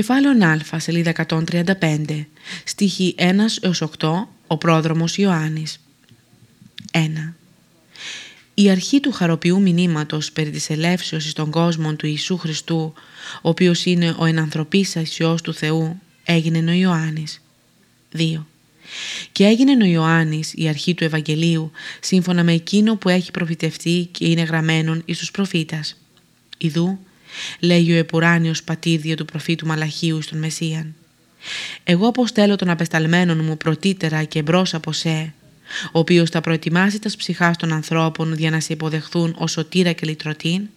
Κεφάλαιο Α, σελίδα 135, στίχη 1 έως 8, ο πρόδρομος Ιωάννης. 1. Η αρχή του χαροποιού μηνύματος περί της ελεύσεως των κόσμων του Ιησού Χριστού, ο οποίος είναι ο ενανθρωπής Υιός του Θεού, έγινε ο Ιωάννης. 2. Και έγινε ο Ιωάννης η αρχή του Ευαγγελίου, σύμφωνα με εκείνο που έχει προφητευτεί και είναι γραμμένον εις τους προφήτας. Ιδού, λέγει ο επουράνιος πατήρ διά του προφήτου Μαλαχίου στον Μεσσίαν. Εγώ αποστέλω τον απεσταλμένον μου πρωτύτερα και εμπρός από σε, ο οποίος θα προετοιμάσει τας ψυχάς των ανθρώπων για να σε υποδεχθούν ως σωτήρα και λυτρωτήν,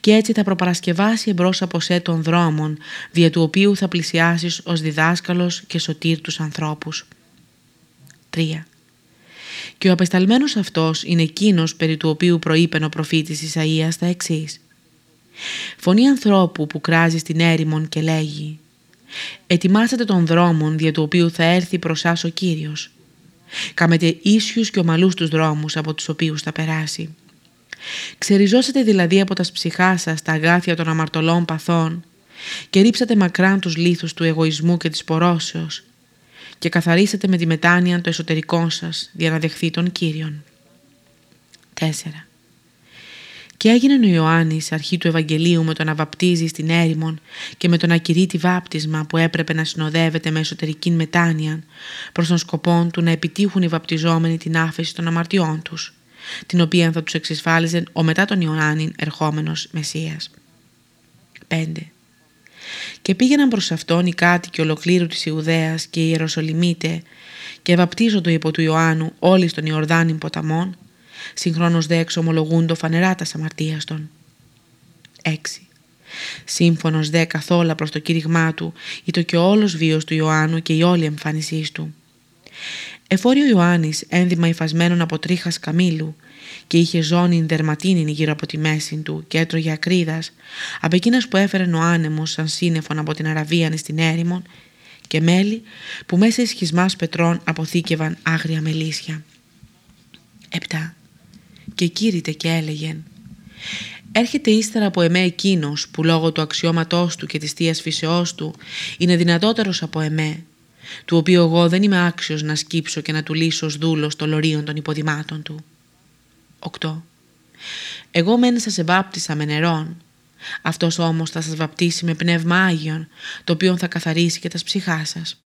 και έτσι θα προπαρασκευάσει εμπρός από σε τον δρόμον, δια του οποίου θα πλησιάσεις ως διδάσκαλος και σωτήρ τους ανθρώπους. 3. Και ο απεσταλμένος αυτός είναι εκείνος περί του οποίου προείπεν ο προφήτης Ισαΐας τα εξής. Φωνή ανθρώπου που κράζει στην έρημον και λέγει «Ετοιμάσατε τον δρόμον δια του οποίου θα έρθει προς ο Κύριος. Κάμετε ίσιους και ομαλούς τους δρόμους από τους οποίους θα περάσει. Ξεριζώσατε δηλαδή από τα ψυχά σας τα αγάθια των αμαρτωλών παθών και ρίψατε μακράν τους λίθους του εγωισμού και της πορώσεως και καθαρίσατε με τη μετάνοια το εσωτερικό σας για να δεχθεί τον Κύριον. 4. Και έγινε ο Ιωάννης αρχή του Ευαγγελίου με το να βαπτίζει στην έρημον και με τον ακηρύτη βάπτισμα που έπρεπε να συνοδεύεται με εσωτερική μετάνοια προς τον σκοπό του να επιτύχουν οι βαπτιζόμενοι την άφεση των αμαρτιών τους, την οποία θα τους εξισφάλιζε ο μετά τον Ιωάννη ερχόμενος Μεσσίας. 5. Και πήγαιναν προς αυτόν οι κάτοικοι ολοκλήρου της Ιουδαίας και οι Ιεροσολυμίτε και βαπτίζονται υπό του Ιωάννου όλοι στον Ιορδάνη ποταμών συγχρόνως δε εξομολογούντο φανερά τα αμαρτίας των. 6. Σύμφωνος δε καθόλα προς το κήρυγμά του, το και όλος βίος του Ιωάννου και η όλη εμφάνισής του. Εφόριο Ιωάννης ένδυμα υφασμένον από τρίχας καμήλου και είχε ζώνη δερματίνη γύρω από τη μέση του και έτρωγε ακρίδας, από εκείνας που έφερε ο άνεμος σαν σύννεφον από την Αραβίανη στην έρημον και μέλη που μέσα εις σχισμάς πετρών αποθήκευαν άγρια μελίσια. 7 και κήρυτε και έλεγεν «Έρχεται ύστερα από εμέ εκείνος που λόγω του αξιώματός του και της θείας φυσεώς του είναι δυνατότερος από εμέ, του οποίου εγώ δεν είμαι άξιος να σκύψω και να του λύσω ως δούλος το λωρίων των υποδημάτων του». 8. Εγώ μεν σας ευάπτισα με νερόν, αυτός όμως θα σας βαπτίσει με πνεύμα Άγιον, το οποίο θα καθαρίσει και τα ψυχά σας.